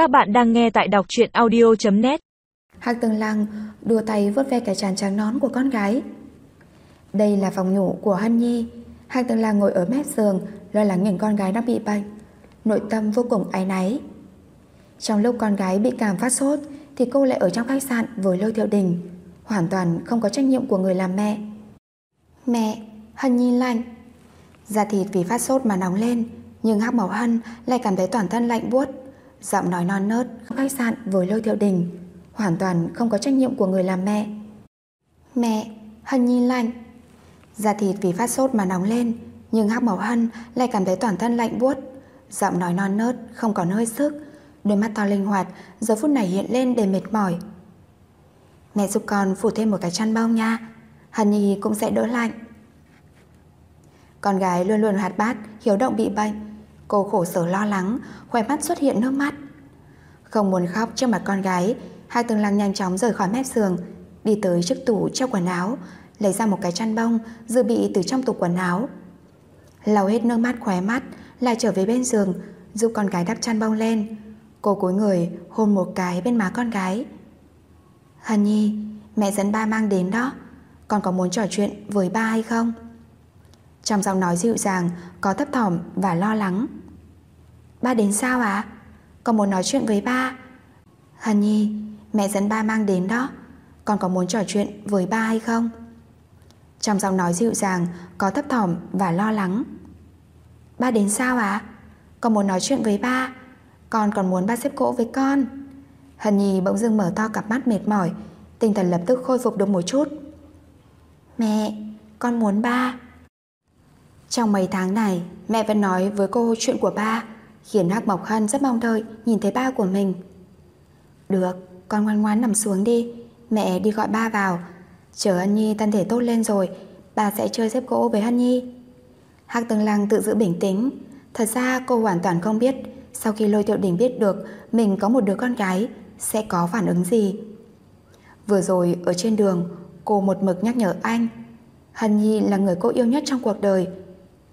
Các bạn đang nghe tại đọc truyện audio.net Hạc Tường Lăng đùa tay vuốt ve cái tràn trắng nón của con gái. Đây là phòng nhủ của Hân Nhi. Hạc Tường Lăng ngồi ở mép giường lo lắng nhìn con gái đang bị bệnh. Nội tâm vô cùng áy náy. Trong lúc con gái bị cảm phát sốt thì cô lại ở trong khách sạn với Lôi Thiệu Đình. Hoàn toàn không có trách nhiệm của người làm mẹ. Mẹ, Hân Nhi lạnh. Da thịt vì phát sốt mà nóng lên nhưng Hắc Màu Hân lại cảm thấy toàn thân lạnh buốt Giọng nói non nớt Khách sạn với Lôi Thiệu Đình Hoàn toàn không có trách nhiệm của người làm mẹ. Mẹ, Hân Nhi lạnh. Da thịt vì phát sốt mà nóng lên Nhưng Hắc Màu Hân lại cảm thấy toàn thân lạnh buốt. Giọng nói non nớt Không còn hơi sức. Đôi mắt to linh hoạt Giờ phút này hiện lên để mệt mỏi. Mẹ giúp con phủ thêm một cái chăn bông nha Hân Nhi cũng sẽ đỡ lạnh. Con gái luôn luôn hoạt bát Hiếu động bị bệnh. Cô khổ sở lo lắng, Khỏe mắt xuất hiện nước mắt. Không muốn khóc trước mặt con gái, Hai tường lăng nhanh chóng rời khỏi mép giường, Đi tới chiếc tủ treo quần áo, Lấy ra một cái chăn bông, Dự bị từ trong tủ quần áo. Lau hết nước mắt khóe mắt, Lại trở về bên giường, Giúp con gái đắp chăn bông lên. Cô cúi người, hôn một cái bên má con gái. Hân Nhi, Mẹ dẫn ba mang đến đó, Con có muốn trò chuyện với ba hay không? Trong giọng nói dịu dàng, Có thấp thỏm và lo lắng. Ba đến sao à? Con muốn nói chuyện với ba. Hân Nhi, mẹ dẫn ba mang đến đó. Con có muốn trò chuyện với ba hay không? Trong giọng nói dịu dàng, có thấp thỏm và lo lắng. Ba đến sao à? Con muốn nói chuyện với ba. Con còn muốn ba xếp cỗ với con. Hân Nhi bỗng dưng mở to cặp mắt mệt mỏi, tinh thần lập tức khôi phục được một chút. Mẹ, con muốn ba. Trong mấy tháng này, mẹ vẫn nói với cô chuyện của ba khiến Hắc Mộc Hân rất mong đợi nhìn thấy ba của mình. Được, con ngoan ngoãn nằm xuống đi, mẹ đi gọi ba vào. Chờ Hân Nhi thân thể tốt lên rồi, ba sẽ chơi xếp gỗ với Hân Nhi. Hắc Tường Lăng tự giữ bình tĩnh, thật ra cô hoàn toàn không biết sau khi Lôi Tiểu Đình biết được mình có một đứa con gái sẽ có phản ứng gì. Vừa rồi ở trên đường, cô một mực nhắc nhở anh. Hân Nhi là người cô yêu nhất trong cuộc đời.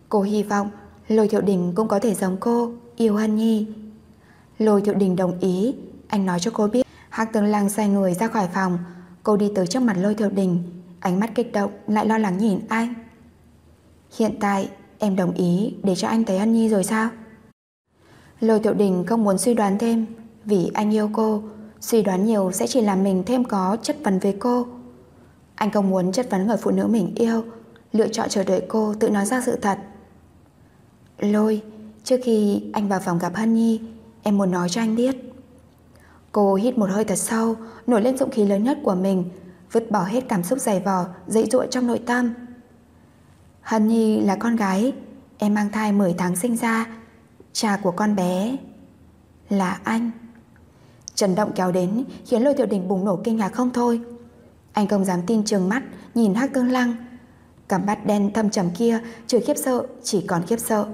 Cô hy vọng Lôi Thiệu Đình cũng có thể giống cô Yêu Hân Nhi. Lôi Thiệu Đình đồng ý. Anh nói cho cô biết. Hạc Tường Lăng xoay người ra khỏi phòng. Cô đi tới trước mặt Lôi Thiệu Đình. Ánh mắt kích động lại lo lắng nhìn anh. Hiện tại em đồng ý Để cho anh thấy Hân Nhi rồi sao? Lôi Thiệu Đình không muốn suy đoán thêm. Vì anh yêu cô Suy đoán nhiều sẽ chỉ làm mình thêm có chất vấn với cô. Anh không muốn chất vấn người phụ nữ mình yêu Lựa chọn chờ đợi cô tự nói ra sự thật. Lôi, trước khi anh vào phòng gặp Hân Nhi, em muốn nói cho anh biết. Cô hít một hơi thật sâu, nổi lên dụng khí lớn nhất của mình, vứt bỏ hết cảm xúc dày vò, dậy dụa trong nội tâm. Hân Nhi là con gái, em mang thai 10 tháng sinh ra, cha của con bé là anh. Trần động kéo đến khiến lôi tiểu đình bùng nổ kinh ngạc không thôi. Anh không dám tin trường mắt nhìn Hắc Tương Lăng. Cặp mắt đen thâm trầm kia trừ khiếp sợ chỉ còn khiếp sợ.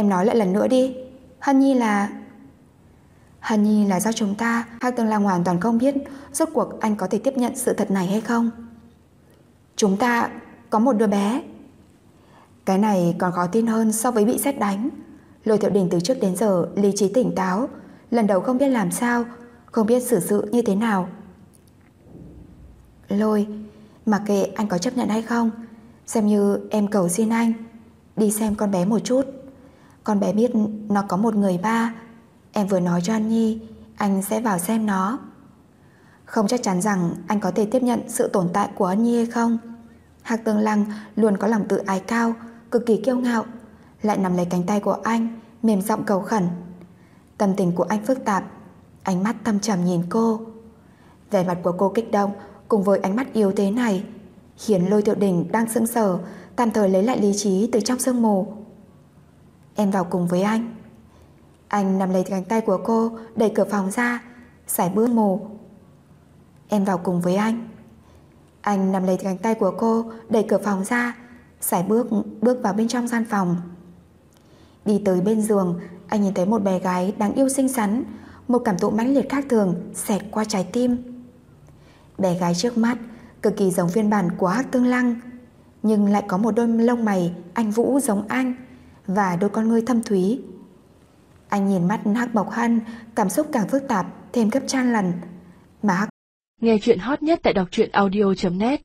Em nói lại lần nữa đi. Hân Nhi là... Hân Nhi là do chúng ta Hạc Tường Lang hoàn toàn không biết Rốt cuộc anh có thể tiếp nhận sự thật này hay không. Chúng ta có một đứa bé. Cái này còn khó tin hơn so với bị xét đánh. Lôi Thiệu Đình từ trước đến giờ lý trí tỉnh táo, Lần đầu không biết làm sao, Không biết xử sự như thế nào. Lôi, Mặc kệ anh có chấp nhận hay không, Xem như em cầu xin anh, Đi xem con bé một chút con bé biết nó có một người ba. Em vừa nói cho anh Nhi, Anh sẽ vào xem nó. Không chắc chắn rằng anh có thể tiếp nhận Sự tồn tại của anh Nhi hay không. Hạc Tương Lăng luôn có lòng tự ái cao, Cực kỳ kiêu ngạo, Lại nằm lấy cánh tay của anh, Mềm giọng cầu khẩn. Tâm tình của anh phức tạp, Ánh mắt thâm trầm nhìn cô. Vẻ mặt của cô kích động Cùng với ánh mắt yếu thế này, Khiến lôi tiểu đình đang sững sờ, Tạm thời lấy lại lý trí từ trong sương mù. Em vào cùng với anh. Anh nằm lấy cánh tay của cô, Đẩy cửa phòng ra giải bước mù Em vào cùng với anh. Anh nằm lấy cánh tay của cô, Đẩy cửa phòng ra giải bước bước vào bên trong gian phòng. Đi tới bên giường, Anh nhìn thấy một bé gái đáng yêu xinh xắn, Một cảm thụ mãnh liệt khác thường, Xẹt qua trái tim. Bé gái trước mắt, Cực kỳ giống phiên bản của Hắc Tương Lăng, Nhưng lại có một đôi lông mày Anh Vũ giống anh và đôi con ngươi thâm thúy. Anh nhìn mắt Hắc Mộc Hân, cảm xúc càng phức tạp, thêm gấp trăm lần. Mà Hắc Nghe chuyện hot nhất tại đọc truyện audio.net